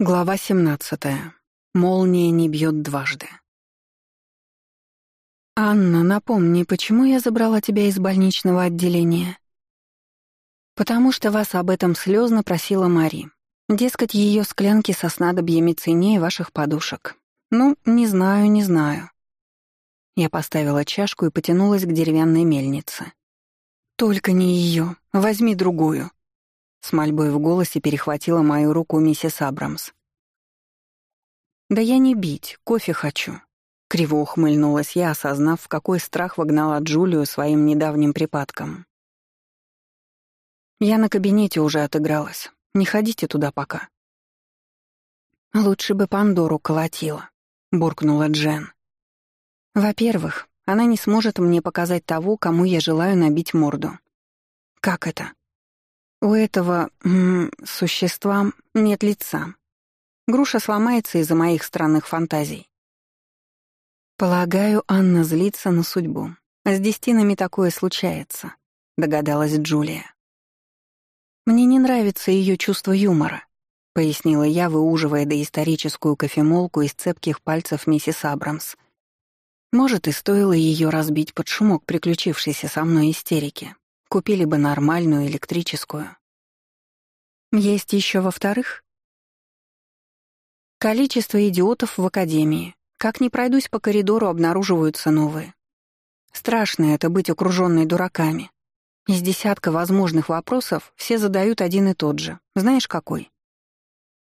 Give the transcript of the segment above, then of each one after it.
Глава 17. Молния не бьет дважды. «Анна, напомни, почему я забрала тебя из больничного отделения?» «Потому что вас об этом слезно просила Мари. Дескать, ее склянки со снадобьями ценнее ваших подушек. Ну, не знаю, не знаю». Я поставила чашку и потянулась к деревянной мельнице. «Только не ее. Возьми другую», с мольбой в голосе перехватила мою руку миссис Абрамс. «Да я не бить, кофе хочу», — криво ухмыльнулась я, осознав, в какой страх вогнала Джулию своим недавним припадком. «Я на кабинете уже отыгралась. Не ходите туда пока». «Лучше бы Пандору колотила», — буркнула Джен. «Во-первых, она не сможет мне показать того, кому я желаю набить морду». «Как это?» У этого существа нет лица. Груша сломается из-за моих странных фантазий. Полагаю, Анна злится на судьбу. С дестинами такое случается, догадалась Джулия. Мне не нравится ее чувство юмора, пояснила я, выуживая доисторическую кофемолку из цепких пальцев миссис Абрамс. Может, и стоило ее разбить под шумок приключившейся со мной истерики. Купили бы нормальную электрическую. Есть еще во-вторых? Количество идиотов в академии. Как ни пройдусь по коридору, обнаруживаются новые. Страшно это быть окружённой дураками. Из десятка возможных вопросов все задают один и тот же. Знаешь, какой?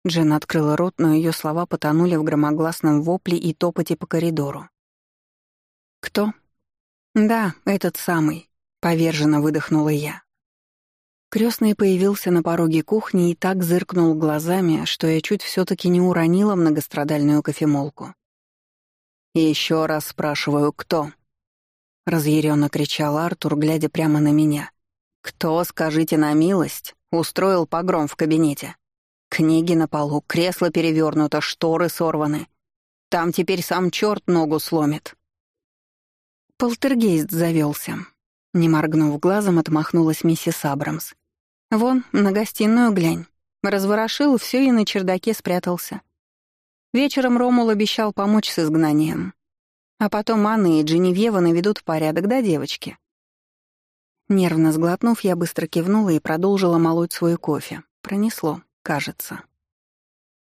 Джен открыла рот, но ее слова потонули в громогласном вопле и топоте по коридору. «Кто?» «Да, этот самый. Поверженно выдохнула я. Крестный появился на пороге кухни и так зыркнул глазами, что я чуть все таки не уронила многострадальную кофемолку. еще раз спрашиваю, кто?» — разъяренно кричал Артур, глядя прямо на меня. «Кто, скажите на милость, устроил погром в кабинете? Книги на полу, кресло перевернуто, шторы сорваны. Там теперь сам черт ногу сломит». Полтергейст завелся. Не моргнув глазом, отмахнулась миссис Абрамс. «Вон, на гостиную глянь. Разворошил все и на чердаке спрятался. Вечером Ромул обещал помочь с изгнанием. А потом Анна и Дженевьева наведут порядок, да, девочки?» Нервно сглотнув, я быстро кивнула и продолжила молоть свой кофе. Пронесло, кажется.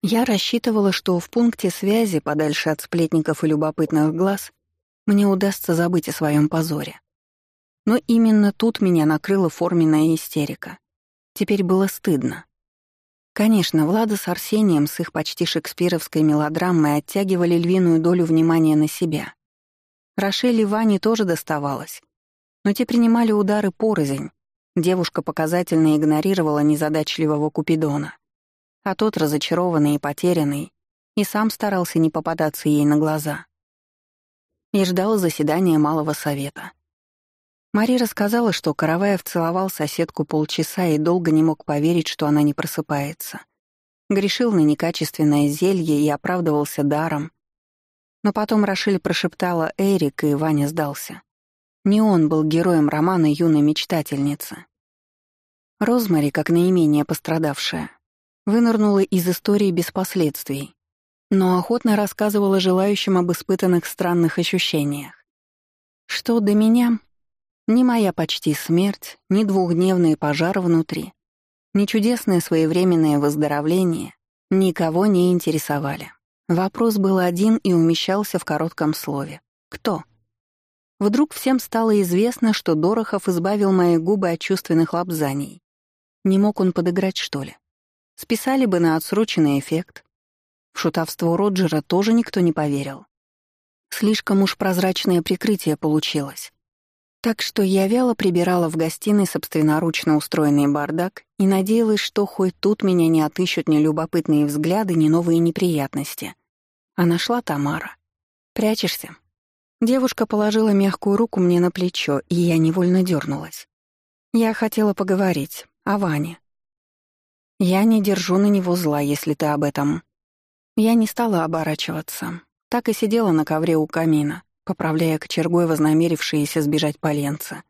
Я рассчитывала, что в пункте связи, подальше от сплетников и любопытных глаз, мне удастся забыть о своем позоре. Но именно тут меня накрыла форменная истерика. Теперь было стыдно. Конечно, Влада с Арсением с их почти шекспировской мелодрамой оттягивали львиную долю внимания на себя. Рошель и Ване тоже доставалось. Но те принимали удары порознь. Девушка показательно игнорировала незадачливого Купидона. А тот, разочарованный и потерянный, и сам старался не попадаться ей на глаза. И ждал заседания Малого Совета. Мари рассказала, что Караваев целовал соседку полчаса и долго не мог поверить, что она не просыпается. Грешил на некачественное зелье и оправдывался даром. Но потом Рошель прошептала «Эрик», и Ваня сдался. Не он был героем романа юной мечтательницы. Розмари, как наименее пострадавшая, вынырнула из истории без последствий, но охотно рассказывала желающим об испытанных странных ощущениях. Что до меня, ни моя почти смерть, ни двухдневный пожар внутри, ни чудесное своевременное выздоровление никого не интересовали. Вопрос был один и умещался в коротком слове. Кто? Вдруг всем стало известно, что Дорохов избавил мои губы от чувственных лапзаний. Не мог он подыграть, что ли? Списали бы на отсроченный эффект. В шутовство Роджера тоже никто не поверил. Слишком уж прозрачное прикрытие получилось. Так что я вяло прибирала в гостиной собственноручно устроенный бардак и надеялась, что хоть тут меня не отыщут ни любопытные взгляды, ни новые неприятности. А нашла Тамара. «Прячешься?» Девушка положила мягкую руку мне на плечо, и я невольно дернулась. Я хотела поговорить о Ване. Я не держу на него зла, если ты об этом. Я не стала оборачиваться. Так и сидела на ковре у камина, поправляя кочергой вознамерившиеся сбежать поленца.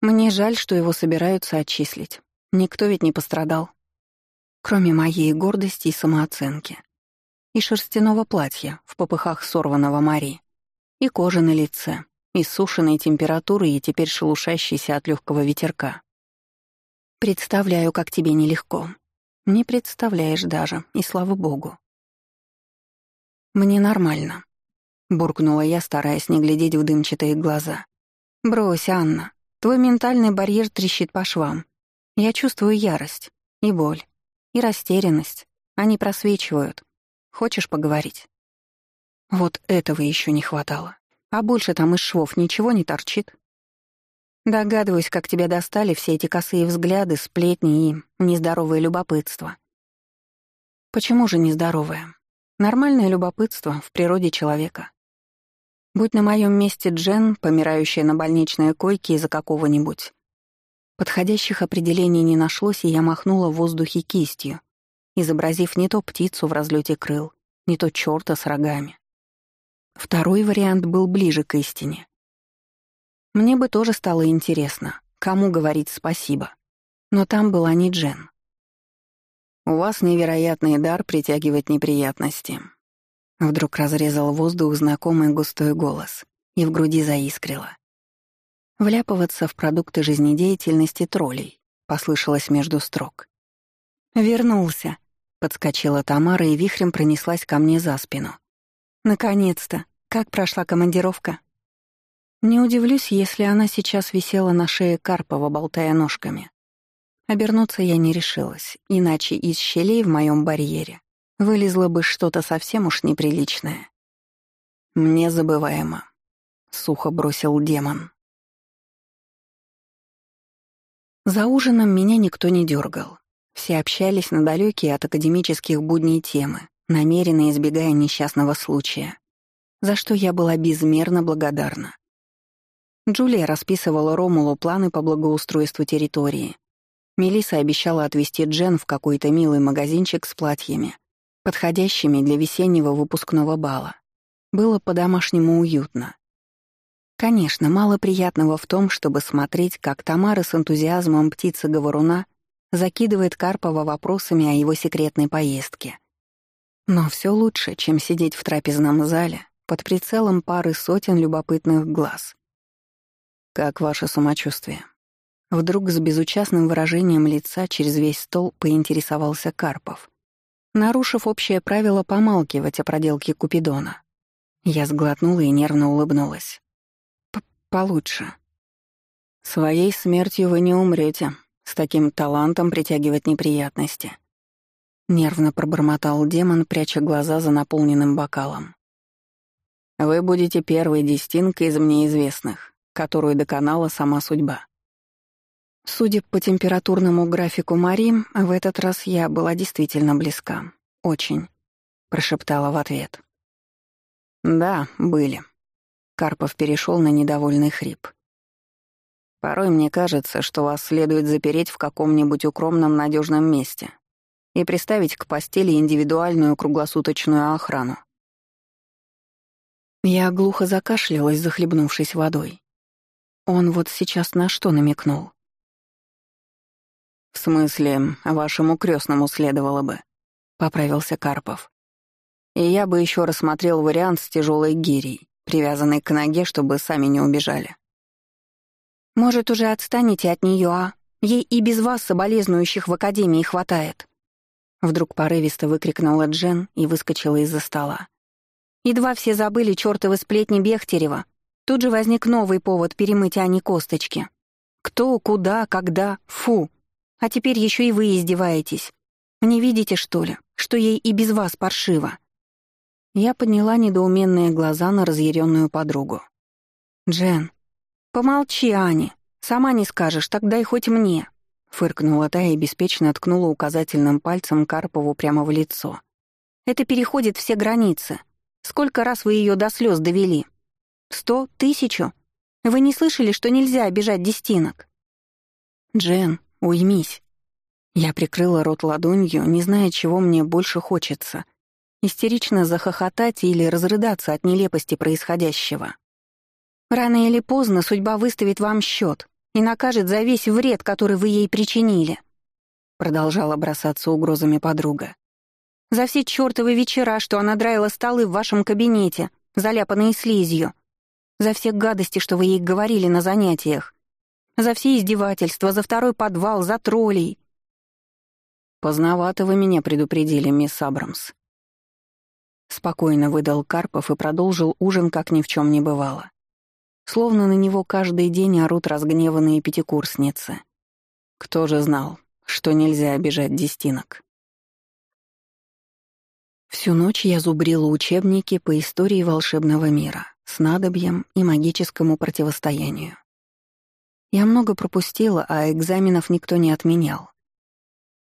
Мне жаль, что его собираются отчислить. Никто ведь не пострадал. кроме моей гордости и самооценки. И шерстяного платья в попыхах сорванного Мари, и кожи на лице, и сушеной температуры, и теперь шелушащейся от легкого ветерка. Представляю, как тебе нелегко. Не представляешь даже, и слава богу. Мне нормально, буркнула я, стараясь не глядеть в дымчатые глаза. Брось, Анна, твой ментальный барьер трещит по швам. Я чувствую ярость и боль, и растерянность. Они просвечивают. Хочешь поговорить? Вот этого еще не хватало. А больше там из швов ничего не торчит. Догадываюсь, как тебя достали все эти косые взгляды, сплетни и нездоровое любопытство. Почему же нездоровое? Нормальное любопытство в природе человека. Будь на моем месте Джен, помирающая на больничной койке из-за какого-нибудь. Подходящих определений не нашлось, и я махнула в воздухе кистью, изобразив не то птицу в разлете крыл, не то черта с рогами. Второй вариант был ближе к истине. Мне бы тоже стало интересно, кому говорить спасибо. Но там была не Джен. «У вас невероятный дар притягивать неприятности». Вдруг разрезал воздух знакомый густой голос, и в груди заискрило. «Вляпываться в продукты жизнедеятельности троллей», — послышалось между строк. «Вернулся», — подскочила Тамара и вихрем пронеслась ко мне за спину. Наконец-то. Как прошла командировка? Не удивлюсь, если она сейчас висела на шее Карпова, болтая ножками. Обернуться я не решилась, иначе из щелей в моем барьере вылезло бы что-то совсем уж неприличное. «Мне забываемо», — сухо бросил демон. За ужином меня никто не дергал. Все общались на далекие от академических будней темы, намеренно избегая несчастного случая, за что я была безмерно благодарна. Джулия расписывала Ромулу планы по благоустройству территории. Мелиса обещала отвезти Джен в какой-то милый магазинчик с платьями, подходящими для весеннего выпускного бала. Было по-домашнему уютно. Конечно, мало приятного в том, чтобы смотреть, как Тамара с энтузиазмом птицы-говоруна закидывает Карпова вопросами о его секретной поездке. Но все лучше, чем сидеть в трапезном зале под прицелом пары сотен любопытных глаз. «Как ваше самочувствие?» Вдруг с безучастным выражением лица через весь стол поинтересовался Карпов, нарушив общее правило помалкивать о проделке Купидона. Я сглотнула и нервно улыбнулась. П «Получше». «Своей смертью вы не умрете, с таким талантом притягивать неприятности», Нервно пробормотал демон, пряча глаза за наполненным бокалом. «Вы будете первой дестинкой из мне известных, которую доконала сама судьба». Судя по температурному графику Мари, в этот раз я была действительно близка. Очень. Прошептала в ответ. «Да, были». Карпов перешел на недовольный хрип. «Порой мне кажется, что вас следует запереть в каком-нибудь укромном надежном месте, и приставить к постели индивидуальную круглосуточную охрану. Я глухо закашлялась, захлебнувшись водой. Он вот сейчас на что намекнул? «В смысле, вашему крестному следовало бы», — поправился Карпов. «И я бы еще рассмотрел вариант с тяжелой гирей, привязанной к ноге, чтобы сами не убежали». «Может, уже отстанете от нее, а? Ей и без вас соболезнующих в академии хватает», Вдруг порывисто выкрикнула Джен и выскочила из-за стола. Едва все забыли чёртовы сплетни Бехтерева. Тут же возник новый повод перемыть Ане косточки. Кто, куда, когда, фу. А теперь еще и вы издеваетесь. Не видите, что ли, что ей и без вас паршиво? Я подняла недоуменные глаза на разъяренную подругу. «Джен, помолчи, Ани. Сама не скажешь, тогда и хоть мне». Фыркнула та и беспечно ткнула указательным пальцем Карпову прямо в лицо. «Это переходит все границы. Сколько раз вы ее до слез довели? Сто? Тысячу? Вы не слышали, что нельзя обижать дестинок?» «Джен, уймись». Я прикрыла рот ладонью, не зная, чего мне больше хочется. Истерично захохотать или разрыдаться от нелепости происходящего. Рано или поздно судьба выставит вам счет, и накажет за весь вред, который вы ей причинили. продолжала бросаться угрозами подруга. «За все чёртовы вечера, что она драила столы в вашем кабинете, заляпанные слизью. За все гадости, что вы ей говорили на занятиях. За все издевательства, за второй подвал, за троллей. «Поздновато вы меня предупредили, мисс Абрамс». Спокойно выдал Карпов и продолжил ужин, как ни в чем не бывало. Словно на него каждый день орут разгневанные пятикурсницы. Кто же знал, что нельзя обижать дестинок? Всю ночь я зубрила учебники по истории волшебного мира, снадобьям и магическому противостоянию. Я много пропустила, а экзаменов никто не отменял.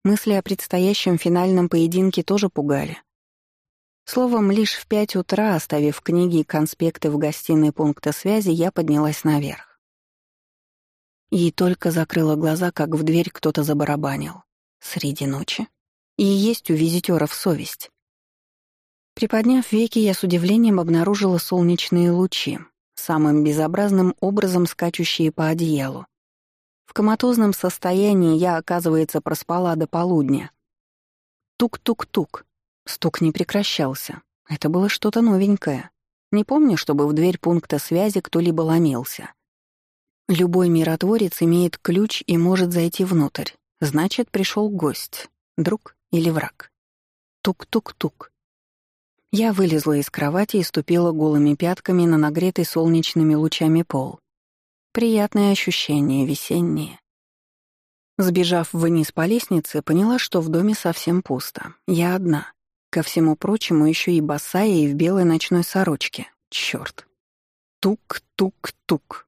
Мысли о предстоящем финальном поединке тоже пугали. Словом, лишь в пять утра, оставив книги и конспекты в гостиной пункта связи, я поднялась наверх. И только закрыла глаза, как в дверь кто-то забарабанил. Среди ночи. И есть у визитёров совесть. Приподняв веки, я с удивлением обнаружила солнечные лучи, самым безобразным образом скачущие по одеялу, в коматозном состоянии я, оказывается, проспала до полудня. Тук-тук-тук. Стук не прекращался. Это было что-то новенькое. Не помню, чтобы в дверь пункта связи кто-либо ломился. Любой миротворец имеет ключ и может зайти внутрь. Значит, пришел гость, друг или враг. Тук-тук-тук. Я вылезла из кровати и ступила голыми пятками на нагретый солнечными лучами пол. Приятные ощущения, весенние. Сбежав вниз по лестнице, поняла, что в доме совсем пусто. Я одна. Ко всему прочему, еще и босая и в белой ночной сорочке. Черт. Тук-тук-тук.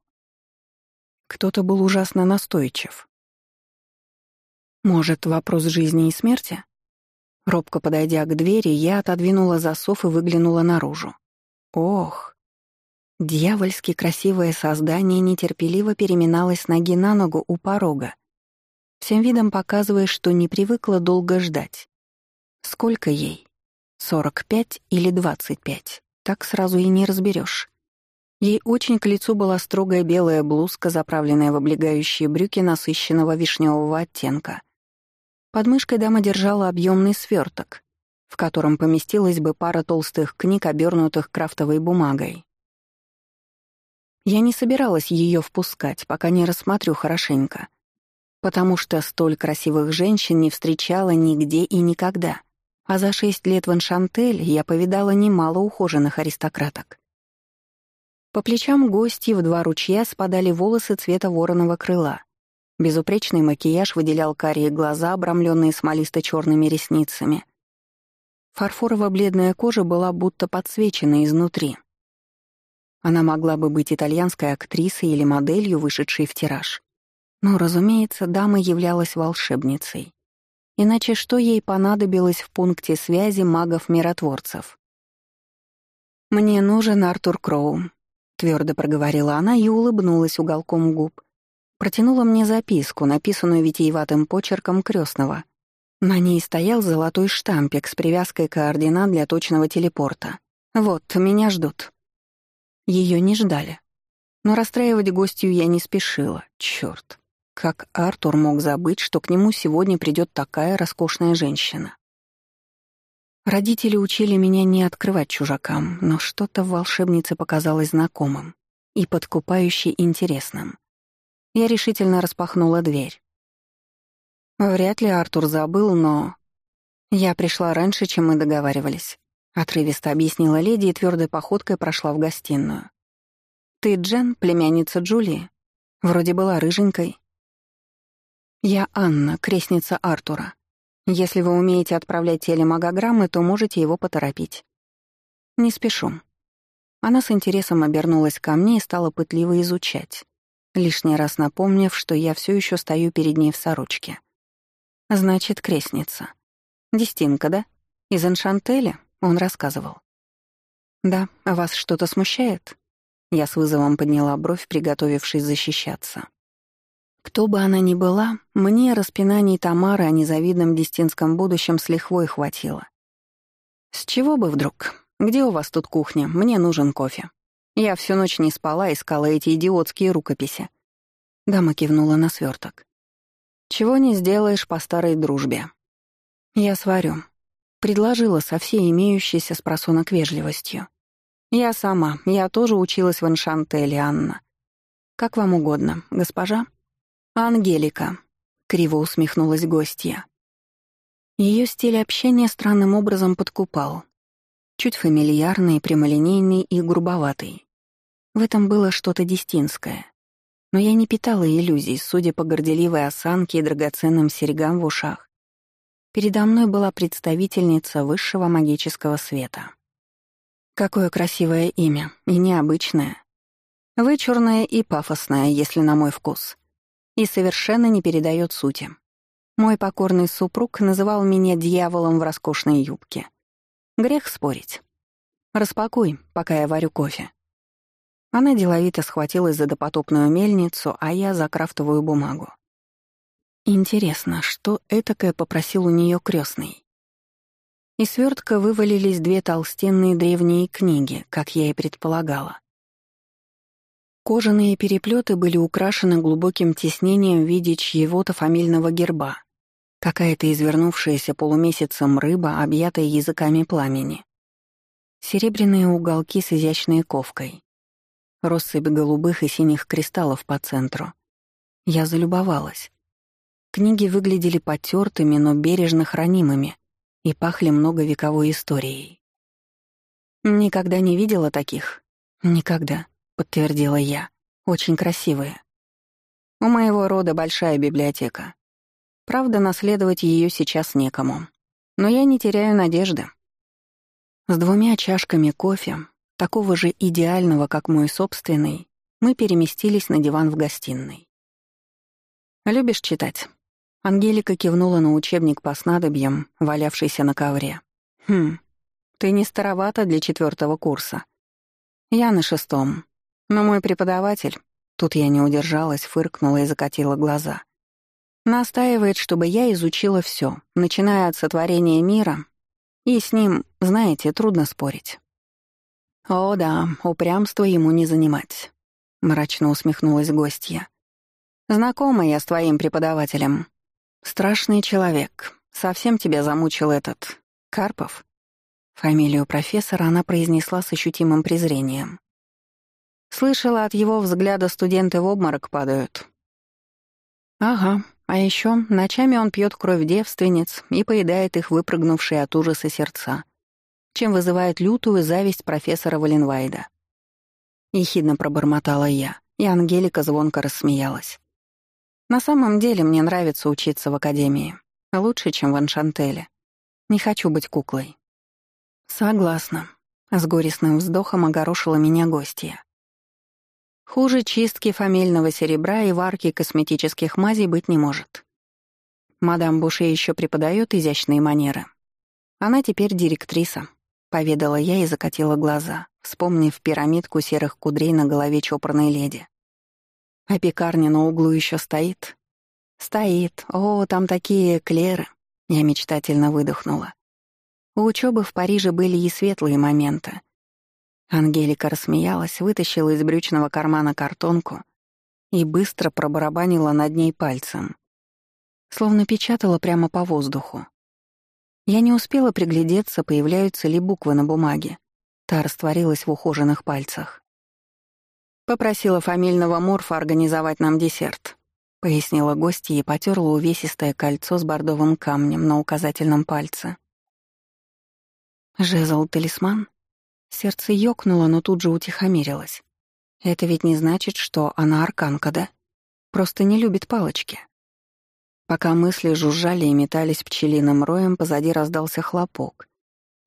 Кто-то был ужасно настойчив. Может, вопрос жизни и смерти? Робко подойдя к двери, я отодвинула засов и выглянула наружу. Ох, Дьявольски красивое создание нетерпеливо переминалось ноги на ногу у порога, всем видом показывая, что не привыкла долго ждать. Сколько ей? Сорок пять или двадцать пять? Так сразу и не разберешь. Ей очень к лицу была строгая белая блузка, заправленная в облегающие брюки насыщенного вишневого оттенка. Под мышкой дама держала объемный сверток, в котором поместилась бы пара толстых книг, обернутых крафтовой бумагой. Я не собиралась ее впускать, пока не рассмотрю хорошенько. Потому что столь красивых женщин не встречала нигде и никогда. А за шесть лет в Аншантель я повидала немало ухоженных аристократок. По плечам гостей в два ручья спадали волосы цвета вороного крыла. Безупречный макияж выделял карие глаза, обрамленные смолисто-черными ресницами. Фарфорово-бледная кожа была будто подсвечена изнутри. Она могла бы быть итальянской актрисой или моделью, вышедшей в тираж. Но, разумеется, дама являлась волшебницей. Иначе что ей понадобилось в пункте связи магов-миротворцев? «Мне нужен Артур Кроу», — твердо проговорила она и улыбнулась уголком губ. Протянула мне записку, написанную витиеватым почерком крестного. На ней стоял золотой штампик с привязкой координат для точного телепорта. «Вот, меня ждут». Ее не ждали. Но расстраивать гостью я не спешила. Черт, как Артур мог забыть, что к нему сегодня придет такая роскошная женщина? Родители учили меня не открывать чужакам, но что-то в волшебнице показалось знакомым и подкупающе интересным. Я решительно распахнула дверь. Вряд ли Артур забыл, но... Я пришла раньше, чем мы договаривались. Отрывисто объяснила леди и твердой походкой прошла в гостиную. «Ты Джен, племянница Джулии? Вроде была рыженькой». «Я Анна, крестница Артура. Если вы умеете отправлять телемагограммы, то можете его поторопить». «Не спешу». Она с интересом обернулась ко мне и стала пытливо изучать, лишний раз напомнив, что я все еще стою перед ней в сорочке. «Значит, крестница. Дестинка, да? Из Эншантеля?» Он рассказывал. «Да, а вас что-то смущает?» Я с вызовом подняла бровь, приготовившись защищаться. Кто бы она ни была, мне распинаний Тамары о незавидном дестинском будущем с лихвой хватило. «С чего бы вдруг? Где у вас тут кухня? Мне нужен кофе. Я всю ночь не спала, искала эти идиотские рукописи». Дама кивнула на сверток. Чего не сделаешь по старой дружбе. Я сварю. Предложила со всей имеющейся спросонок вежливостью. Я сама, я тоже училась в Эншантеле, Анна. Как вам угодно, госпожа? Ангелика. Криво усмехнулась гостья. Ее стиль общения странным образом подкупал. Чуть фамильярный, прямолинейный и грубоватый. В этом было что-то дистинское. Но я не питала иллюзий, судя по горделивой осанке и драгоценным серьгам в ушах. Передо мной была представительница высшего магического света. Какое красивое имя, и необычное. Вычурное и пафосное, если на мой вкус. И совершенно не передает сути. Мой покорный супруг называл меня дьяволом в роскошной юбке. Грех спорить. Распакуй, пока я варю кофе. Она деловито схватилась за допотопную мельницу, а я за крафтовую бумагу. Интересно, что этакое попросил у нее крестный? Из свертка вывалились две толстенные древние книги, как я и предполагала. Кожаные переплеты были украшены глубоким тиснением в виде чьего-то фамильного герба. Какая-то извернувшаяся полумесяцем рыба, объятая языками пламени. Серебряные уголки с изящной ковкой россыпь голубых и синих кристаллов по центру. Я залюбовалась. Книги выглядели потертыми, но бережно хранимыми и пахли многовековой историей. «Никогда не видела таких?» «Никогда», — подтвердила я. «Очень красивые. У моего рода большая библиотека. Правда, наследовать ее сейчас некому. Но я не теряю надежды». С двумя чашками кофе, такого же идеального, как мой собственный, мы переместились на диван в гостиной. «Любишь читать?» Ангелика кивнула на учебник по снадобьям, валявшийся на ковре. «Хм, ты не старовата для четвертого курса. Я на шестом. Но мой преподаватель...» Тут я не удержалась, фыркнула и закатила глаза. Настаивает, чтобы я изучила все, начиная от сотворения мира, и с ним, знаете, трудно спорить. «О да, упрямство ему не занимать», — мрачно усмехнулась гостья. «Знакома я с твоим преподавателем. Страшный человек. Совсем тебя замучил этот... Карпов?» Фамилию профессора она произнесла с ощутимым презрением. Слышала, от его взгляда студенты в обморок падают. Ага, а еще ночами он пьет кровь девственниц и поедает их выпрыгнувшие от ужаса сердца чем вызывает лютую зависть профессора Валенвайда. Ехидно пробормотала я, и Ангелика звонко рассмеялась. На самом деле мне нравится учиться в академии. Лучше, чем в Аншантеле. Не хочу быть куклой. Согласна. С горестным вздохом огорошила меня гостья. Хуже чистки фамильного серебра и варки косметических мазей быть не может. Мадам Буше еще преподает изящные манеры. Она теперь директриса, — поведала я и закатила глаза, вспомнив пирамидку серых кудрей на голове чопорной леди. «А пекарня на углу еще стоит?» «Стоит. О, там такие клеры!» Я мечтательно выдохнула. У учебы в Париже были и светлые моменты. Ангелика рассмеялась, вытащила из брючного кармана картонку и быстро пробарабанила над ней пальцем. Словно печатала прямо по воздуху. Я не успела приглядеться, появляются ли буквы на бумаге. Та растворилась в ухоженных пальцах. «Попросила фамильного морфа организовать нам десерт», — пояснила гостья и потерла увесистое кольцо с бордовым камнем на указательном пальце. Жезл-талисман? Сердце ёкнуло, но тут же утихомирилось. Это ведь не значит, что она арканка, да? Просто не любит палочки. Пока мысли жужжали и метались пчелиным роем, позади раздался хлопок,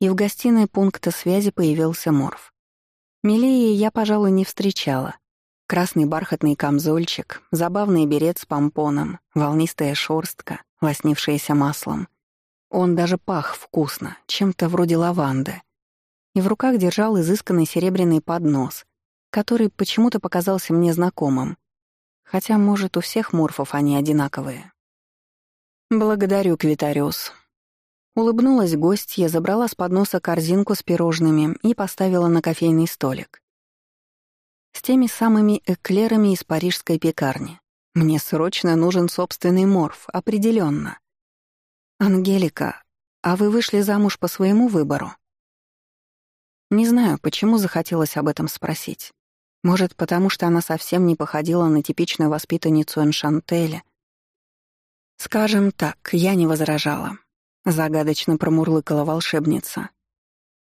и в гостиной пункта связи появился Морф. Милее я, пожалуй, не встречала. Красный бархатный камзольчик, забавный берет с помпоном, волнистая шорстка, лоснившаяся маслом. Он даже пах вкусно, чем-то вроде лаванды. И в руках держал изысканный серебряный поднос, который почему-то показался мне знакомым. Хотя, может, у всех морфов они одинаковые. «Благодарю, Квитариус». Улыбнулась гостья, забрала с подноса корзинку с пирожными и поставила на кофейный столик. С теми самыми эклерами из парижской пекарни. Мне срочно нужен собственный морф, определенно. Ангелика, а вы вышли замуж по своему выбору? Не знаю, почему захотелось об этом спросить. Может, потому что она совсем не походила на типичную воспитанницу Эншантеля. Скажем так, я не возражала. Загадочно промурлыкала волшебница.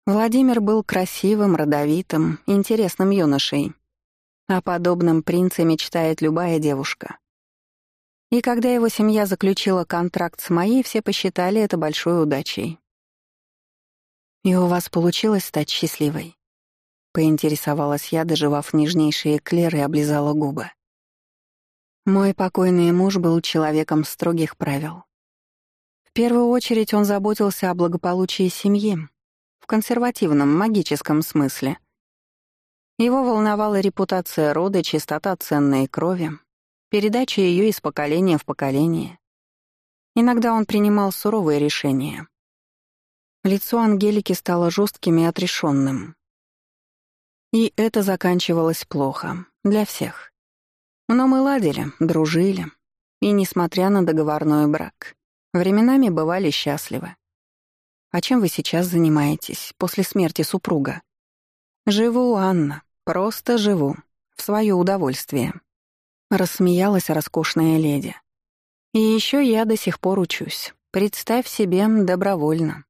Владимир был красивым, родовитым, интересным юношей. О подобном принце мечтает любая девушка. И когда его семья заключила контракт с моей, все посчитали это большой удачей. «И у вас получилось стать счастливой?» Поинтересовалась я, доживав нежнейшие эклеры и облизала губы. Мой покойный муж был человеком строгих правил. В первую очередь он заботился о благополучии семьи, в консервативном, магическом смысле. Его волновала репутация рода, чистота ценной крови, передача ее из поколения в поколение. Иногда он принимал суровые решения. Лицо Ангелики стало жестким и отрешенным. И это заканчивалось плохо. Для всех. Но мы ладили, дружили. И, несмотря на договорной брак, временами бывали счастливы. А чем вы сейчас занимаетесь после смерти супруга? Живу, Анна, просто живу. В свое удовольствие. Рассмеялась роскошная леди. И еще я до сих пор учусь. Представь себе, добровольно.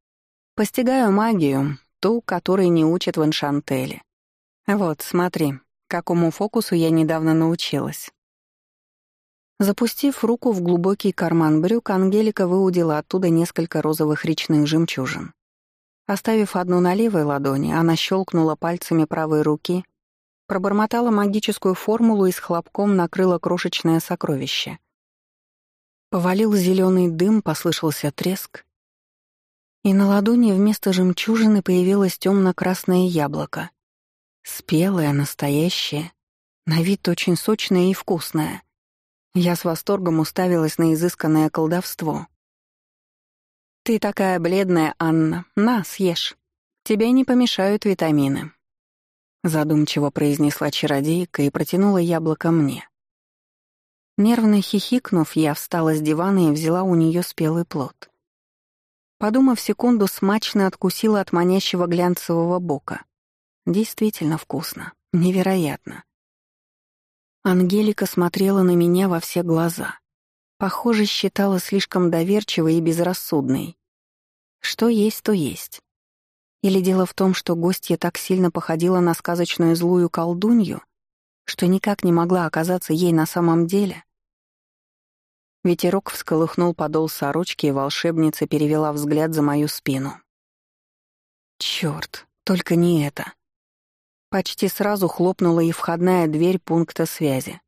Постигаю магию, ту, которой не учат в Эншантеле. Вот, смотри, какому фокусу я недавно научилась. Запустив руку в глубокий карман брюк, Ангелика выудила оттуда несколько розовых речных жемчужин. Оставив одну на левой ладони, она щелкнула пальцами правой руки, пробормотала магическую формулу и с хлопком накрыла крошечное сокровище. Повалил зеленый дым, послышался треск, и на ладони вместо жемчужины появилось темно-красное яблоко. Спелое, настоящее, на вид очень сочное и вкусное. Я с восторгом уставилась на изысканное колдовство. «Ты такая бледная, Анна. На, съешь. Тебе не помешают витамины». Задумчиво произнесла чародейка и протянула яблоко мне. Нервно хихикнув, я встала с дивана и взяла у нее спелый плод. Подумав секунду, смачно откусила от манящего глянцевого бока. Действительно вкусно. Невероятно. Ангелика смотрела на меня во все глаза. Похоже, считала слишком доверчивой и безрассудной. Что есть, то есть. Или дело в том, что гостья так сильно походила на сказочную злую колдунью, что никак не могла оказаться ей на самом деле? Ветерок всколыхнул подол сорочки, и волшебница перевела взгляд за мою спину. Чёрт, только не это. Почти сразу хлопнула и входная дверь пункта связи.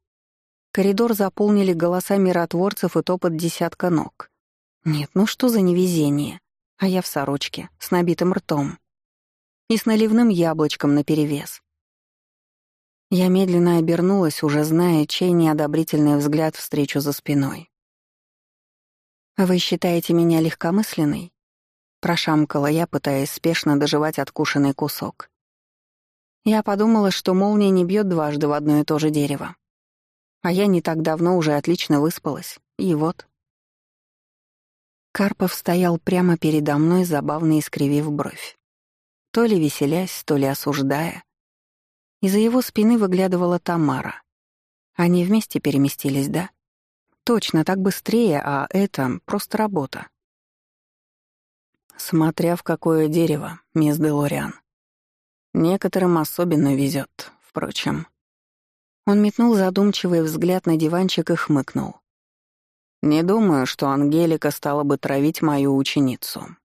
Коридор заполнили голоса миротворцев и топот десятка ног. Нет, ну что за невезение? А я в сорочке, с набитым ртом. И с наливным яблочком наперевес. Я медленно обернулась, уже зная, чей неодобрительный взгляд встречу за спиной. «Вы считаете меня легкомысленной?» Прошамкала я, пытаясь спешно доживать откушенный кусок. Я подумала, что молния не бьет дважды в одно и то же дерево. А я не так давно уже отлично выспалась. И вот. Карпов стоял прямо передо мной, забавно искривив бровь. То ли веселясь, то ли осуждая. Из-за его спины выглядывала Тамара. Они вместе переместились, да? Точно, так быстрее, а это просто работа. Смотря в какое дерево, мисс Делориан. Некоторым особенно везет, впрочем. Он метнул задумчивый взгляд на диванчик и хмыкнул. «Не думаю, что Ангелика стала бы травить мою ученицу».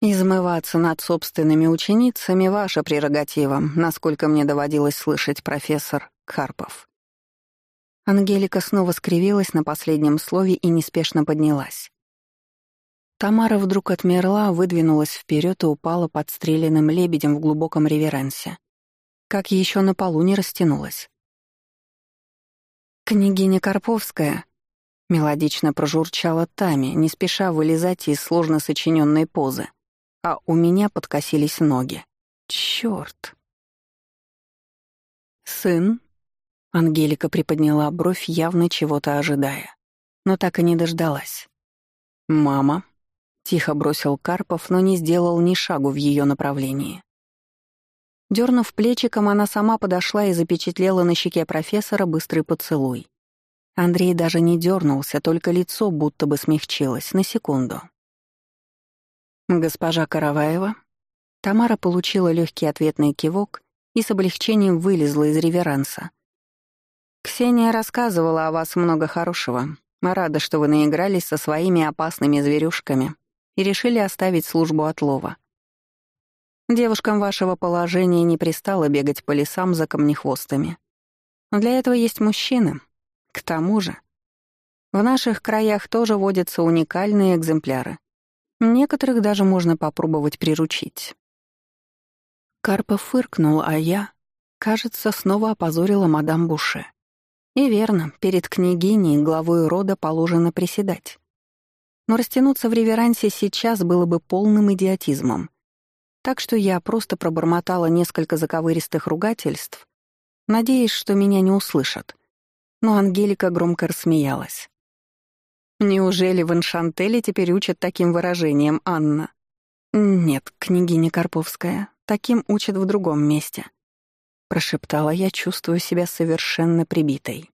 «Измываться над собственными ученицами — ваша прерогатива, насколько мне доводилось слышать профессор Карпов», Ангелика снова скривилась на последнем слове и неспешно поднялась. Тамара вдруг отмерла, выдвинулась вперед и упала подстреленным лебедем в глубоком реверансе. Как еще на полу не растянулась. «Княгиня Карповская», — мелодично прожурчала Тами, не спеша вылезать из сложно сочиненной позы, а у меня подкосились ноги. Черт! «Сын?» Ангелика приподняла бровь, явно чего-то ожидая, но так и не дождалась. «Мама», — тихо бросил Карпов, но не сделал ни шагу в ее направлении. Дернув плечиком, она сама подошла и запечатлела на щеке профессора быстрый поцелуй. Андрей даже не дернулся, только лицо будто бы смягчилось на секунду. «Госпожа Караваева?» Тамара получила легкий ответный кивок и с облегчением вылезла из реверанса. «Ксения рассказывала о вас много хорошего. Рада, что вы наигрались со своими опасными зверюшками и решили оставить службу отлова. Девушкам вашего положения не пристало бегать по лесам за камнехвостами. Для этого есть мужчины. К тому же, в наших краях тоже водятся уникальные экземпляры. Некоторых даже можно попробовать приручить. Карпов фыркнул, а я, кажется, снова опозорила мадам Буше. И верно, перед княгиней, главой рода, положено приседать. Но растянуться в реверансе сейчас было бы полным идиотизмом. Так что я просто пробормотала несколько заковыристых ругательств, надеясь, что меня не услышат. Но Ангелика громко рассмеялась. «Неужели в Иншантеле теперь учат таким выражением, Анна?» «Нет, княгиня Карповская, таким учат в другом месте», — прошептала я, чувствую себя совершенно прибитой.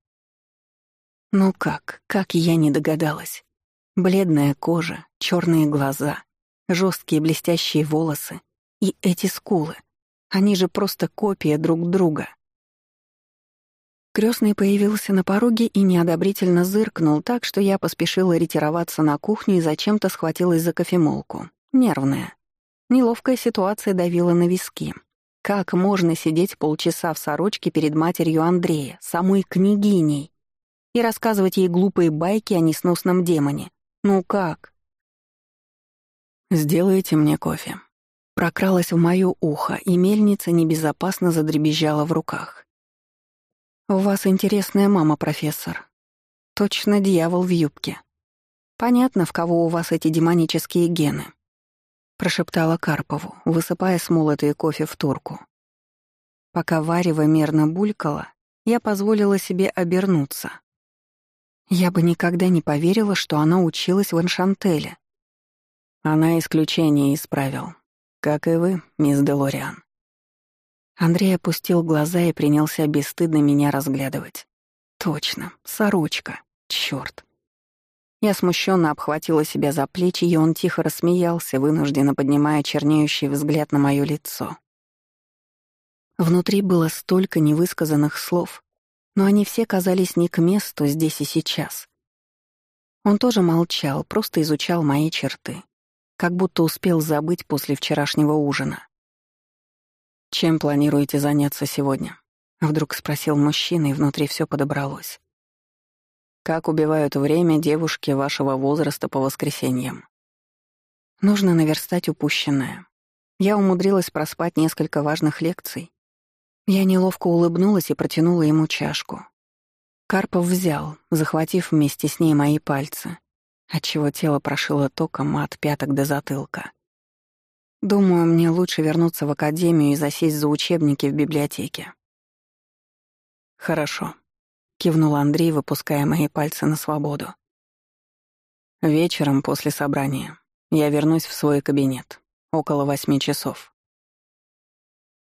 Ну как, как я не догадалась. Бледная кожа, черные глаза, жесткие блестящие волосы, и эти скулы. Они же просто копия друг друга. Крестный появился на пороге и неодобрительно зыркнул так, что я поспешила ретироваться на кухню и зачем-то схватилась за кофемолку. Нервная. Неловкая ситуация давила на виски. Как можно сидеть полчаса в сорочке перед матерью Андрея, самой княгиней, и рассказывать ей глупые байки о несносном демоне? Ну как? «Сделайте мне кофе», прокралась в моё ухо, и мельница небезопасно задребезжала в руках. «У вас интересная мама, профессор. Точно дьявол в юбке. Понятно, в кого у вас эти демонические гены», — прошептала Карпову, высыпая смолотый кофе в турку. Пока варево мерно булькало, я позволила себе обернуться. Я бы никогда не поверила, что она училась в Эншантеле. Она исключение исправил, как и вы, мисс Делориан. Андрей опустил глаза и принялся бесстыдно меня разглядывать. Точно, сорочка. Чёрт. Я смущенно обхватила себя за плечи, и он тихо рассмеялся, вынужденно поднимая чернеющий взгляд на моё лицо. Внутри было столько невысказанных слов, но они все казались не к месту здесь и сейчас. Он тоже молчал, просто изучал мои черты как будто успел забыть после вчерашнего ужина. «Чем планируете заняться сегодня?» — вдруг спросил мужчина, и внутри все подобралось. «Как убивают время девушки вашего возраста по воскресеньям?» «Нужно наверстать упущенное. Я умудрилась проспать несколько важных лекций. Я неловко улыбнулась и протянула ему чашку. Карпов взял, захватив вместе с ней мои пальцы, отчего тело прошило током от пяток до затылка. Думаю, мне лучше вернуться в академию и засесть за учебники в библиотеке. «Хорошо», — кивнул Андрей, выпуская мои пальцы на свободу. «Вечером после собрания я вернусь в свой кабинет, около восьми часов».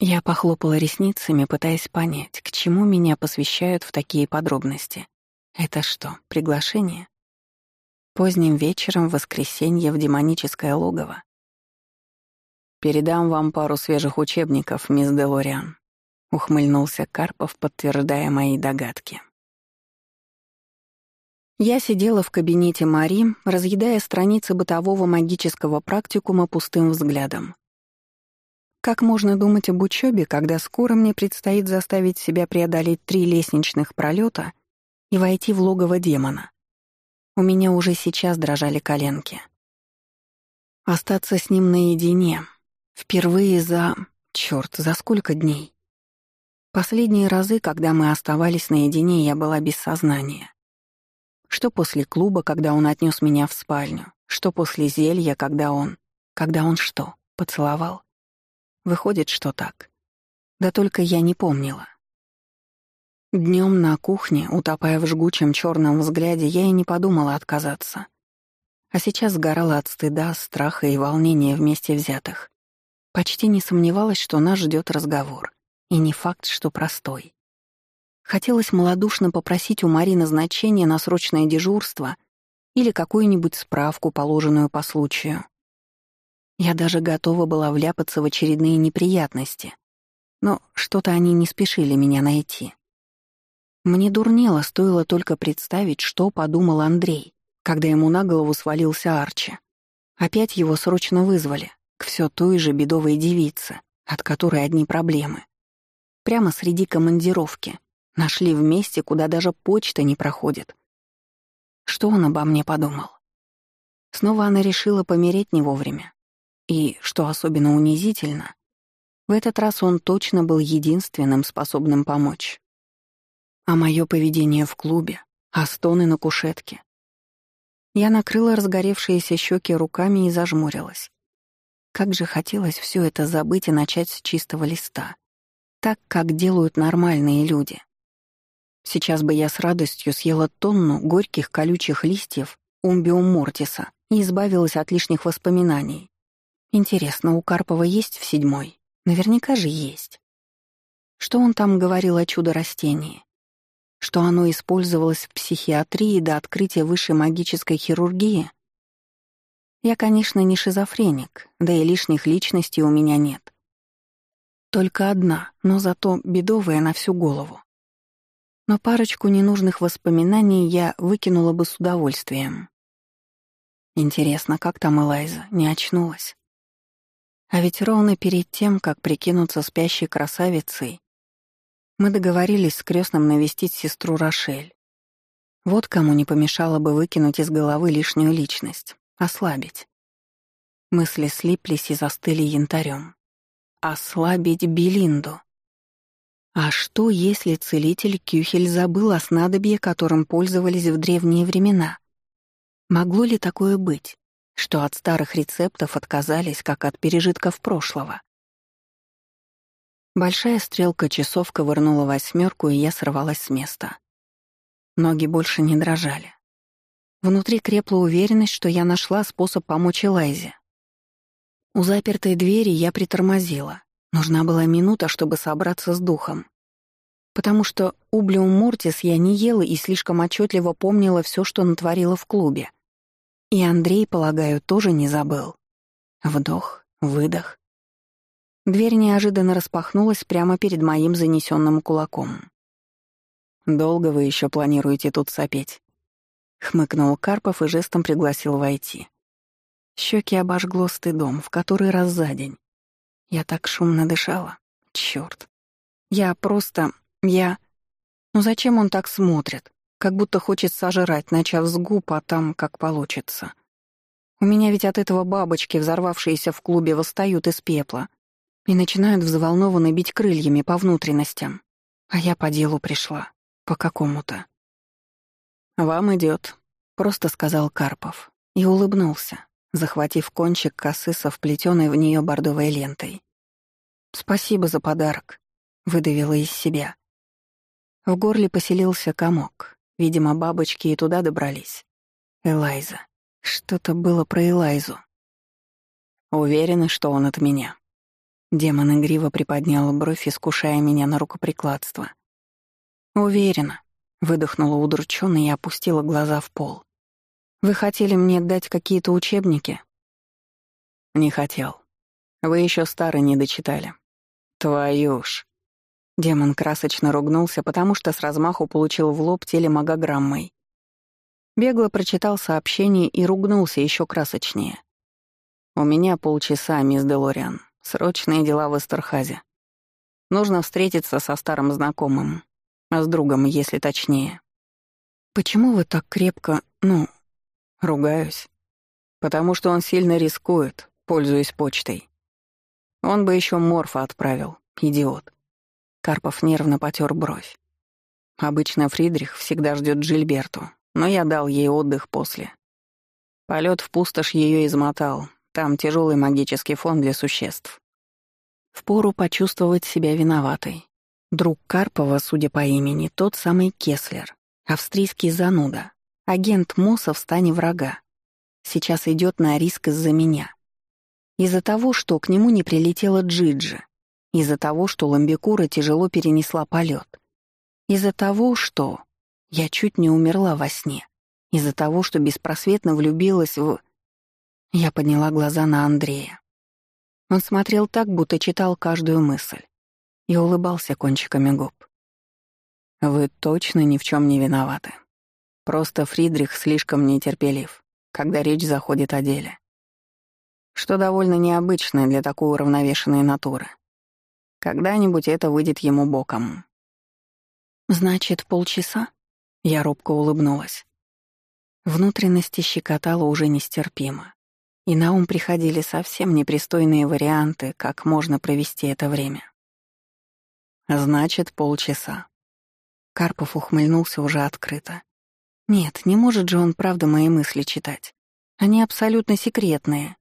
Я похлопала ресницами, пытаясь понять, к чему меня посвящают в такие подробности. Это что, приглашение? Поздним вечером в воскресенье в демоническое логово. «Передам вам пару свежих учебников, мисс Делориан», — ухмыльнулся Карпов, подтверждая мои догадки. Я сидела в кабинете Мари, разъедая страницы бытового магического практикума пустым взглядом. Как можно думать об учебе, когда скоро мне предстоит заставить себя преодолеть три лестничных пролета и войти в логово демона? У меня уже сейчас дрожали коленки. Остаться с ним наедине. Впервые за... Чёрт, за сколько дней? Последние разы, когда мы оставались наедине, я была без сознания. Что после клуба, когда он отнёс меня в спальню? Что после зелья, когда он... Когда он что, поцеловал? Выходит, что так. Да только я не помнила. Днем на кухне, утопая в жгучем черном взгляде, я и не подумала отказаться. А сейчас сгорала от стыда, страха и волнения вместе взятых. Почти не сомневалась, что нас ждет разговор. И не факт, что простой. Хотелось малодушно попросить у Мари назначение на срочное дежурство или какую-нибудь справку, положенную по случаю. Я даже готова была вляпаться в очередные неприятности. Но что-то они не спешили меня найти. Мне дурнело, стоило только представить, что подумал Андрей, когда ему на голову свалился Арчи. Опять его срочно вызвали, к все той же бедовой девице, от которой одни проблемы. Прямо среди командировки. Нашли в месте, куда даже почта не проходит. Что он обо мне подумал? Снова она решила помереть не вовремя. И, что особенно унизительно, в этот раз он точно был единственным способным помочь. А мое поведение в клубе, а стоны на кушетке. Я накрыла разгоревшиеся щеки руками и зажмурилась. Как же хотелось все это забыть и начать с чистого листа. Так, как делают нормальные люди. Сейчас бы я с радостью съела тонну горьких колючих листьев умбиум мортиса и избавилась от лишних воспоминаний. Интересно, у Карпова есть в седьмой? Наверняка же есть. Что он там говорил о чудо-растении? Что оно использовалось в психиатрии до открытия высшей магической хирургии? Я, конечно, не шизофреник, да и лишних личностей у меня нет. Только одна, но зато бедовая на всю голову но парочку ненужных воспоминаний я выкинула бы с удовольствием. Интересно, как там Элайза, не очнулась? А ведь ровно перед тем, как прикинуться спящей красавицей, мы договорились с крестным навестить сестру Рошель. Вот кому не помешало бы выкинуть из головы лишнюю личность, ослабить. Мысли слиплись и застыли янтарем. Ослабить Белинду. А что, если целитель Кюхель забыл о снадобье, которым пользовались в древние времена? Могло ли такое быть, что от старых рецептов отказались, как от пережитков прошлого? Большая стрелка часов ковырнула восьмерку, и я сорвалась с места. Ноги больше не дрожали. Внутри крепла уверенность, что я нашла способ помочь Элайзе. У запертой двери я притормозила, Нужна была минута, чтобы собраться с духом. Потому что ублиум мортис я не ела и слишком отчетливо помнила все, что натворила в клубе. И Андрей, полагаю, тоже не забыл. Вдох, выдох. Дверь неожиданно распахнулась прямо перед моим занесенным кулаком. «Долго вы еще планируете тут сопеть?» Хмыкнул Карпов и жестом пригласил войти. Щеки обожгло стыдом, в который раз за день. Я так шумно дышала. Чёрт. Я просто... Я... Ну зачем он так смотрит? Как будто хочет сожрать, начав с губ, а там как получится. У меня ведь от этого бабочки, взорвавшиеся в клубе, восстают из пепла и начинают взволнованно бить крыльями по внутренностям. А я по делу пришла. По какому-то. «Вам идет, просто сказал Карпов и улыбнулся, захватив кончик косы со вплетенной в нее бордовой лентой. «Спасибо за подарок», — выдавила из себя. В горле поселился комок. Видимо, бабочки и туда добрались. Элайза. Что-то было про Элайзу. Уверена, что он от меня. Демон игриво приподнял бровь, искушая меня на рукоприкладство. «Уверена», — выдохнула удручённо и опустила глаза в пол. Вы хотели мне дать какие-то учебники? Не хотел. Вы еще старый не дочитали. Твою ж. Демон красочно ругнулся, потому что с размаху получил в лоб телемагограммой. Бегло прочитал сообщение и ругнулся еще красочнее. «У меня полчаса, мисс Делориан. Срочные дела в Эстерхазе. Нужно встретиться со старым знакомым. А с другом, если точнее». «Почему вы так крепко, ну, Ругаюсь. Потому что он сильно рискует, пользуясь почтой. Он бы еще морфа отправил, идиот. Карпов нервно потер бровь. Обычно Фридрих всегда ждет Джильберту, но я дал ей отдых после. Полет в пустошь ее измотал, там тяжелый магический фон для существ. Впору почувствовать себя виноватой. Друг Карпова, судя по имени, тот самый Кеслер, австрийский зануда, агент Мосса в стане врага. Сейчас идет на риск из-за меня. Из-за того, что к нему не прилетела Джиджи. Из-за того, что Ламбекура тяжело перенесла полет. Из-за того, что я чуть не умерла во сне. Из-за того, что беспросветно влюбилась в... Я подняла глаза на Андрея. Он смотрел так, будто читал каждую мысль. И улыбался кончиками губ. «Вы точно ни в чем не виноваты. Просто Фридрих слишком нетерпелив, когда речь заходит о деле. Что довольно необычно для такой уравновешенной натуры. Когда-нибудь это выйдет ему боком». «Значит, полчаса?» Я робко улыбнулась. Внутренности щекотало уже нестерпимо. И на ум приходили совсем непристойные варианты, как можно провести это время. «Значит, полчаса». Карпов ухмыльнулся уже открыто. «Нет, не может же он правда мои мысли читать. Они абсолютно секретные».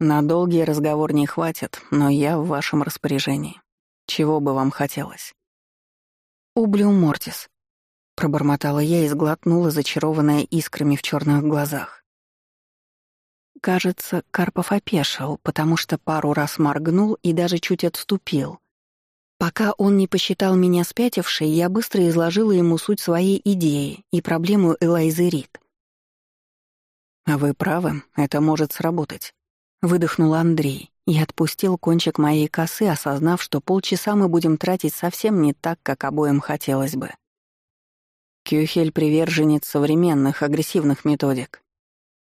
«На долгий разговор не хватит, но я в вашем распоряжении. Чего бы вам хотелось?» «Ублю Мортис», пробормотала я и сглотнула, зачарованная искрами в черных глазах. Кажется, Карпов опешил, потому что пару раз моргнул и даже чуть отступил. Пока он не посчитал меня спятившей, я быстро изложила ему суть своей идеи и проблему Элайзы Рид. «А «Вы правы, это может сработать», — выдохнул Андрей и отпустил кончик моей косы, осознав, что полчаса мы будем тратить совсем не так, как обоим хотелось бы. Кюхель — приверженец современных, агрессивных методик.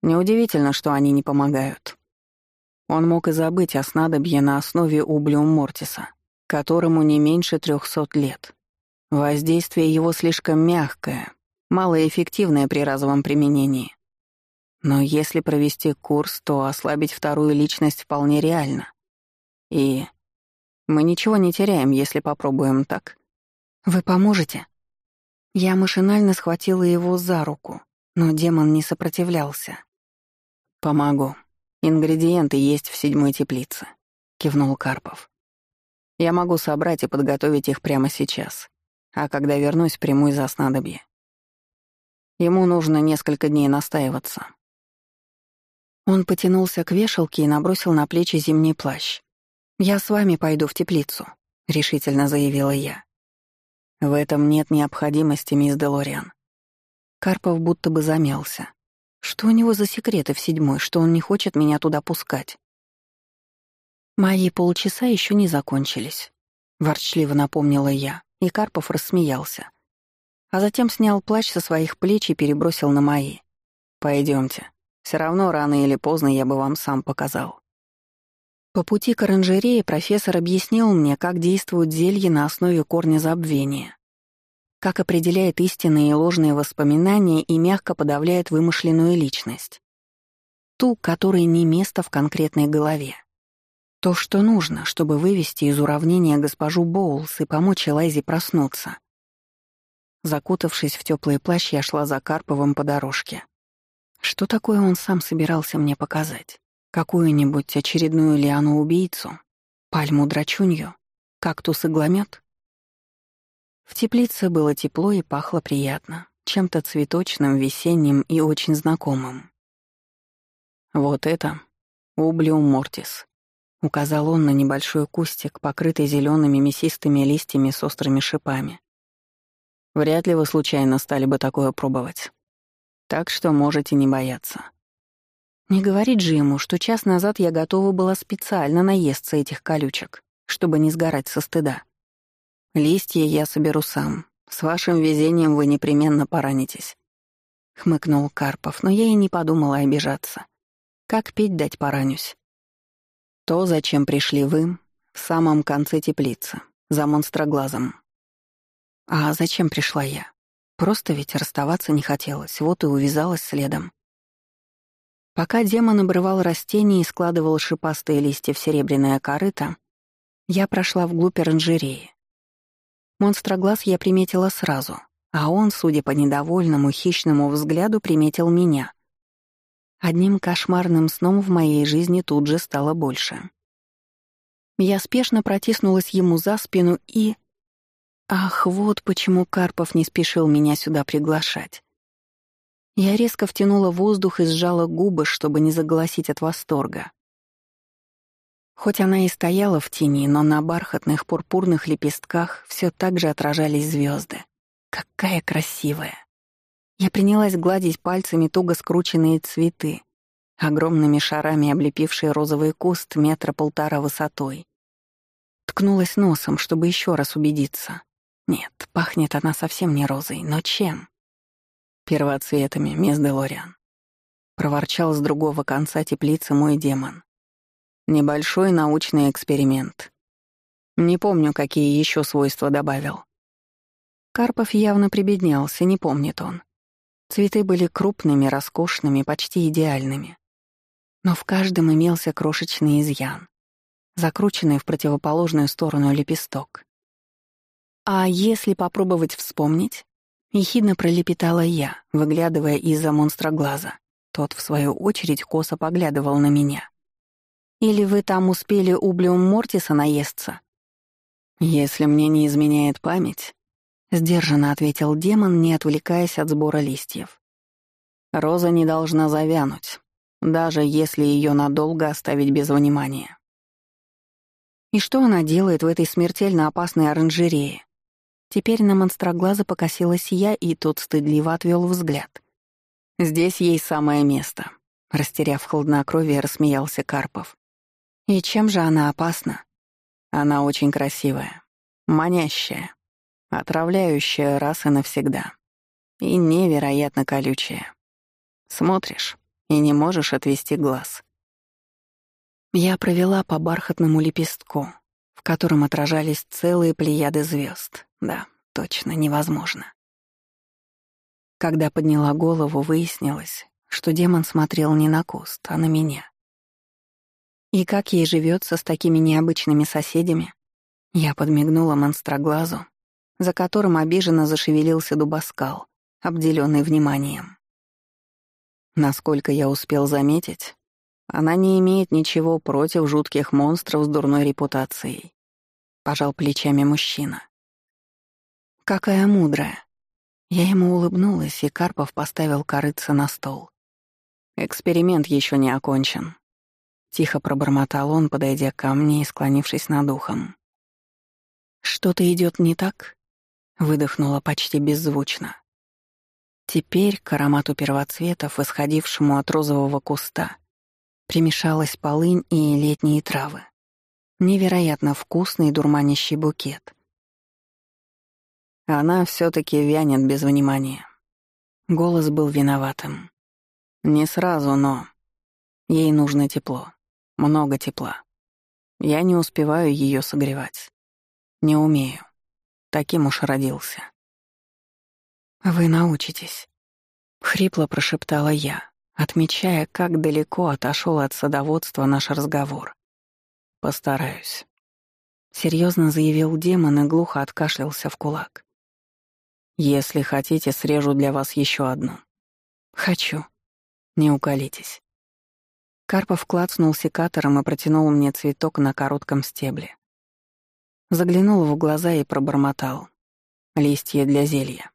Неудивительно, что они не помогают. Он мог и забыть о снадобье на основе ублиум мортиса, которому не меньше трехсот лет. Воздействие его слишком мягкое, малоэффективное при разовом применении. Но если провести курс, то ослабить вторую личность вполне реально. И мы ничего не теряем, если попробуем так. «Вы поможете?» Я машинально схватила его за руку, но демон не сопротивлялся. «Помогу. Ингредиенты есть в седьмой теплице», — кивнул Карпов. «Я могу собрать и подготовить их прямо сейчас, а когда вернусь, приму из снадобье. Ему нужно несколько дней настаиваться». Он потянулся к вешалке и набросил на плечи зимний плащ. «Я с вами пойду в теплицу», — решительно заявила я. В этом нет необходимости, мисс Делориан. Карпов будто бы замялся. Что у него за секреты в седьмой, что он не хочет меня туда пускать? Мои полчаса еще не закончились. Ворчливо напомнила я, и Карпов рассмеялся. А затем снял плащ со своих плеч и перебросил на мои. Пойдемте. Все равно рано или поздно я бы вам сам показал. По пути к оранжерее профессор объяснил мне, как действуют зелья на основе корня забвения, как определяет истинные и ложные воспоминания и мягко подавляет вымышленную личность. Ту, которой не место в конкретной голове. То, что нужно, чтобы вывести из уравнения госпожу Боулс и помочь Элайзе проснуться. Закутавшись в теплый плащ, я шла за Карповым по дорожке. Что такое он сам собирался мне показать? Какую-нибудь очередную лиану-убийцу? Пальму-драчунью? Кактус-игломет? В теплице было тепло и пахло приятно, чем-то цветочным, весенним и очень знакомым. «Вот это Ублиум мортис», — указал он на небольшой кустик, покрытый зелеными мясистыми листьями с острыми шипами. «Вряд ли вы случайно стали бы такое пробовать. Так что можете не бояться. Не говорить же ему, что час назад я готова была специально наесться этих колючек, чтобы не сгорать со стыда. Листья я соберу сам. С вашим везением вы непременно поранитесь. Хмыкнул Карпов, но я и не подумала обижаться. Как пить дать поранюсь? То, зачем пришли вы, в самом конце теплицы, за монстроглазом. А зачем пришла я? Просто ведь расставаться не хотелось, вот и увязалась следом. Пока демон обрывал растения и складывал шипастые листья в серебряное корыто, я прошла вглубь оранжереи. Монстроглаз я приметила сразу, а он, судя по недовольному, хищному взгляду, приметил меня. Одним кошмарным сном в моей жизни тут же стало больше. Я спешно протиснулась ему за спину и... Ах, вот почему Карпов не спешил меня сюда приглашать. Я резко втянула воздух и сжала губы, чтобы не загласить от восторга. Хоть она и стояла в тени, но на бархатных пурпурных лепестках все так же отражались звезды. Какая красивая! Я принялась гладить пальцами туго скрученные цветы, огромными шарами облепившие розовый куст метра полтора высотой. Ткнулась носом, чтобы еще раз убедиться. Нет, пахнет она совсем не розой, но чем? Первоцветами, мисс Делориан. Проворчал с другого конца теплицы мой демон. Небольшой научный эксперимент. Не помню, какие еще свойства добавил. Карпов явно прибеднялся, не помнит он. Цветы были крупными, роскошными, почти идеальными. Но в каждом имелся крошечный изъян, закрученный в противоположную сторону лепесток. «А если попробовать вспомнить?» — ехидно пролепетала я, выглядывая из-за монстра глаза. Тот, в свою очередь, косо поглядывал на меня. «Или вы там успели ублиум Мортиса наесться?» «Если мне не изменяет память», — сдержанно ответил демон, не отвлекаясь от сбора листьев. «Роза не должна завянуть, даже если ее надолго оставить без внимания». И что она делает в этой смертельно опасной оранжерее? Теперь на монстроглаза покосилась я, и тот стыдливо отвел взгляд. «Здесь ей самое место», — растеряв хладнокровие, рассмеялся Карпов. «И чем же она опасна?» «Она очень красивая, манящая, отравляющая раз и навсегда. И невероятно колючая. Смотришь и не можешь отвести глаз». Я провела по бархатному лепестку, котором отражались целые плеяды звезд. Да, точно невозможно. Когда подняла голову, выяснилось, что демон смотрел не на куст, а на меня. И как ей живется с такими необычными соседями? Я подмигнула монстроглазу, за которым обиженно зашевелился дубоскал, обделенный вниманием. Насколько я успел заметить, она не имеет ничего против жутких монстров с дурной репутацией. Пожал плечами мужчина. Какая мудрая. Я ему улыбнулась, и Карпов поставил корыца на стол. Эксперимент еще не окончен. Тихо пробормотал он, подойдя ко мне и склонившись над ухом. «Что-то идет не так?» — выдохнула почти беззвучно. Теперь к аромату первоцветов, исходившему от розового куста, примешалась полынь и летние травы. Невероятно вкусный дурманящий букет. Она все таки вянет без внимания. Голос был виноватым. Не сразу, но... Ей нужно тепло. Много тепла. Я не успеваю ее согревать. Не умею. Таким уж родился. «Вы научитесь», — хрипло прошептала я, отмечая, как далеко отошел от садоводства наш разговор. «Постараюсь», — серьезно заявил демон и глухо откашлялся в кулак. Если хотите, срежу для вас еще одну. Хочу. Не уколитесь. Карпов клацнул секатором и протянул мне цветок на коротком стебле. Заглянул в глаза и пробормотал. Листья для зелья.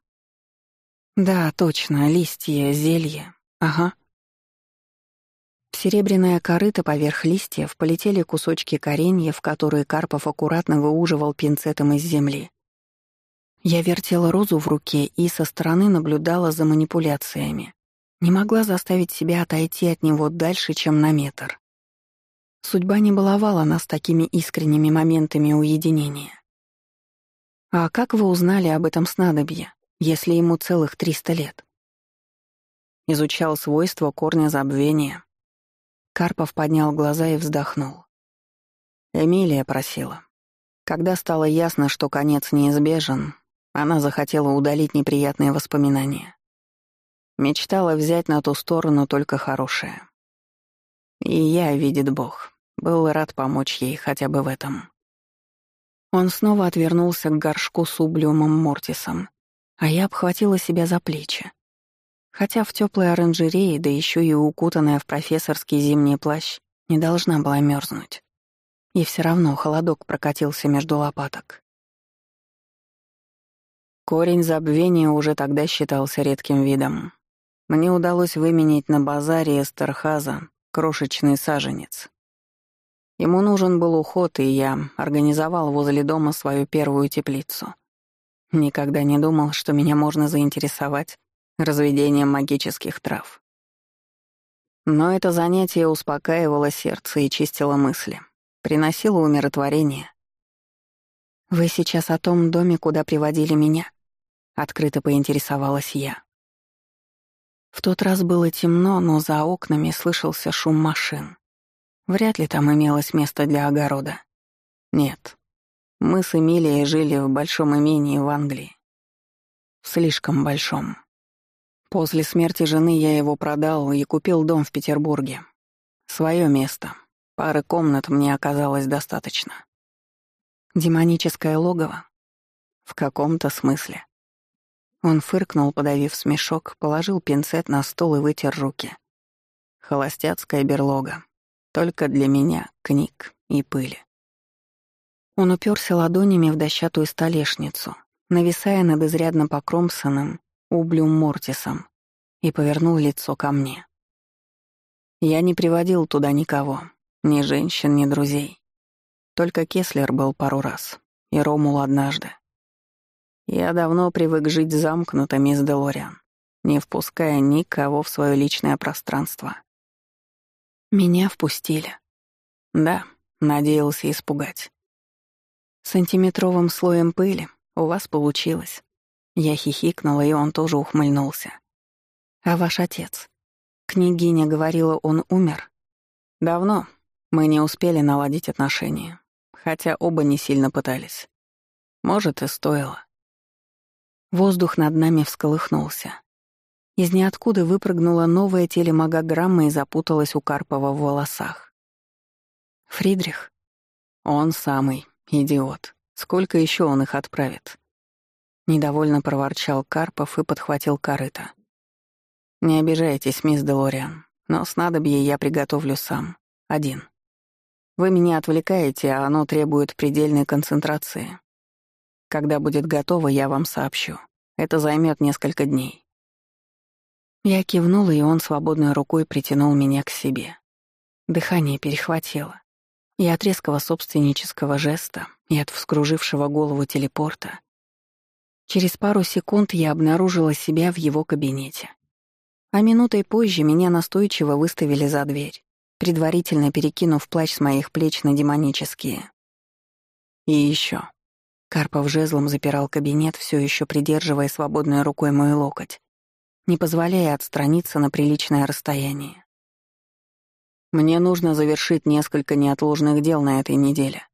Да, точно, листья, зелье. Ага. В серебряное корыто поверх листьев полетели кусочки кореньев, которые Карпов аккуратно выуживал пинцетом из земли. Я вертела розу в руке и со стороны наблюдала за манипуляциями. Не могла заставить себя отойти от него дальше, чем на метр. Судьба не баловала нас такими искренними моментами уединения. «А как вы узнали об этом снадобье, если ему целых триста лет?» Изучал свойства корня забвения. Карпов поднял глаза и вздохнул. Эмилия просила. Когда стало ясно, что конец неизбежен, она захотела удалить неприятные воспоминания. Мечтала взять на ту сторону только хорошее. И я, видит Бог, был рад помочь ей хотя бы в этом. Он снова отвернулся к горшку с ублюмом Мортисом, а я обхватила себя за плечи. Хотя в теплой оранжерее, да еще и укутанная в профессорский зимний плащ, не должна была мерзнуть. И все равно холодок прокатился между лопаток. Корень забвения уже тогда считался редким видом. Мне удалось выменить на базаре Эстерхаза крошечный саженец. Ему нужен был уход, и я организовал возле дома свою первую теплицу. Никогда не думал, что меня можно заинтересовать разведением магических трав. Но это занятие успокаивало сердце и чистило мысли, приносило умиротворение. «Вы сейчас о том доме, куда приводили меня?» — открыто поинтересовалась я. В тот раз было темно, но за окнами слышался шум машин. Вряд ли там имелось место для огорода. Нет. Мы с Эмилией жили в большом имении в Англии. Слишком большом. После смерти жены я его продал и купил дом в Петербурге. Своё место. Пары комнат мне оказалось достаточно. Демоническое логово? В каком-то смысле. Он фыркнул, подавив смешок, положил пинцет на стол и вытер руки. Холостяцкая берлога. Только для меня книг и пыли. Он уперся ладонями в дощатую столешницу, нависая над изрядно покромсанным ублюм Мортисом, и повернул лицо ко мне. Я не приводил туда никого, ни женщин, ни друзей. Только Кеслер был пару раз, и Ромул однажды. Я давно привык жить замкнуто, мисс Делориан, не впуская никого в свое личное пространство. Меня впустили. Да, надеялся испугать. Сантиметровым слоем пыли у вас получилось. Я хихикнула, и он тоже ухмыльнулся. А ваш отец? Княгиня говорила, он умер? Давно. Мы не успели наладить отношения, хотя оба не сильно пытались. Может, и стоило. Воздух над нами всколыхнулся. Из ниоткуда выпрыгнула новая телемагограмма и запуталась у Карпова в волосах. «Фридрих?» «Он самый, идиот. Сколько еще он их отправит?» Недовольно проворчал Карпов и подхватил корыто. «Не обижайтесь, мисс Делориан, но снадобье я приготовлю сам, один. Вы меня отвлекаете, а оно требует предельной концентрации. Когда будет готово, я вам сообщу. Это займет несколько дней». Я кивнула, и он свободной рукой притянул меня к себе. Дыхание перехватило. И от резкого собственнического жеста, и от вскружившего голову телепорта. Через пару секунд я обнаружила себя в его кабинете. А минутой позже меня настойчиво выставили за дверь, предварительно перекинув плащ с моих плеч на демонические. И еще. Карпов жезлом запирал кабинет, все еще придерживая свободной рукой мой локоть, не позволяя отстраниться на приличное расстояние. «Мне нужно завершить несколько неотложных дел на этой неделе.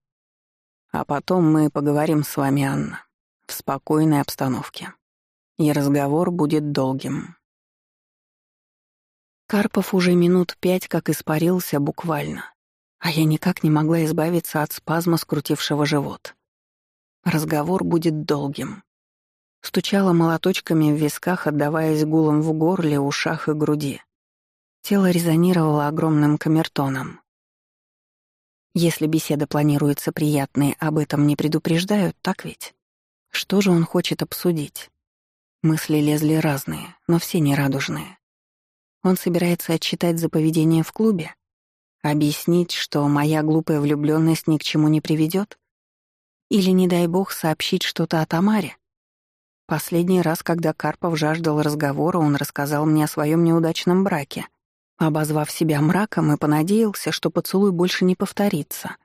А потом мы поговорим с вами, Анна, в спокойной обстановке. И разговор будет долгим». Карпов уже минут пять как испарился буквально, а я никак не могла избавиться от спазма, скрутившего живот. Разговор будет долгим. Стучала молоточками в висках, отдаваясь гулом в горле, ушах и груди. Тело резонировало огромным камертоном. Если беседа планируется приятной, об этом не предупреждают, так ведь? Что же он хочет обсудить? Мысли лезли разные, но все нерадужные. Он собирается отчитать за поведение в клубе? Объяснить, что моя глупая влюбленность ни к чему не приведет? Или, не дай бог, сообщить что-то о Тамаре? Последний раз, когда Карпов жаждал разговора, он рассказал мне о своем неудачном браке, обозвав себя мраком и понадеялся, что поцелуй больше не повторится.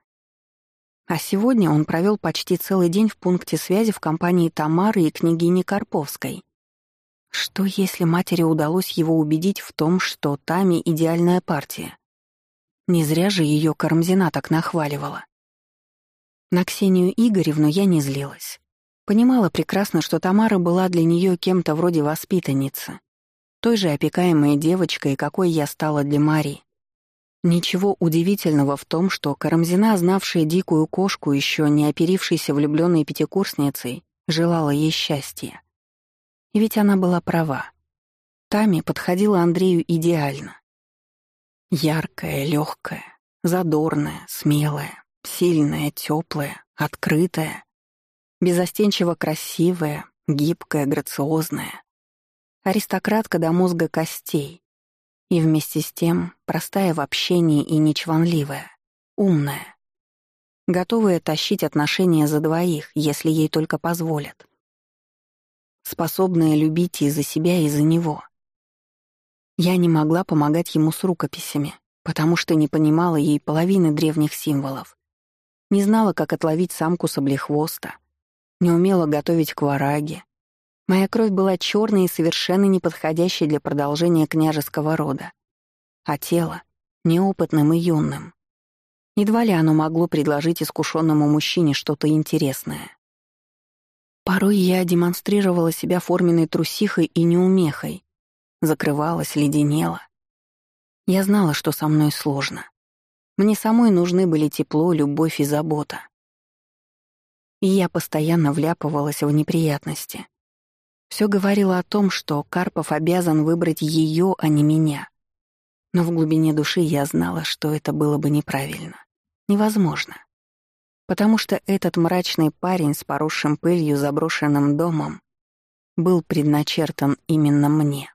А сегодня он провел почти целый день в пункте связи в компании Тамары и княгини Карповской. Что, если матери удалось его убедить в том, что Тами — идеальная партия? Не зря же ее Карамзина так нахваливала. На Ксению Игоревну я не злилась. Понимала прекрасно, что Тамара была для нее кем-то вроде воспитанницы, той же опекаемой девочкой, какой я стала для Марии. Ничего удивительного в том, что Карамзина, знавшая дикую кошку, еще не оперившейся влюбленной пятикурсницей, желала ей счастья. И ведь она была права. Тами подходила Андрею идеально. Яркая, легкая, задорная, смелая, Сильная, теплая, открытая, безостенчиво красивая, гибкая, грациозная. Аристократка до мозга костей. И вместе с тем простая в общении и нечванливая, умная. Готовая тащить отношения за двоих, если ей только позволят. Способная любить и за себя, и за него. Я не могла помогать ему с рукописями, потому что не понимала ей половины древних символов. Не знала, как отловить самку саблехвоста. Не умела готовить квараги. Моя кровь была черной и совершенно неподходящей для продолжения княжеского рода. А тело — неопытным и юным. Едва ли оно могло предложить искушенному мужчине что-то интересное. Порой я демонстрировала себя форменной трусихой и неумехой, закрывалась, леденела. Я знала, что со мной сложно. Мне самой нужны были тепло, любовь и забота. И я постоянно вляпывалась в неприятности. Все говорило о том, что Карпов обязан выбрать ее, а не меня. Но в глубине души я знала, что это было бы неправильно. Невозможно. Потому что этот мрачный парень с поросшим пылью заброшенным домом был предначертан именно мне.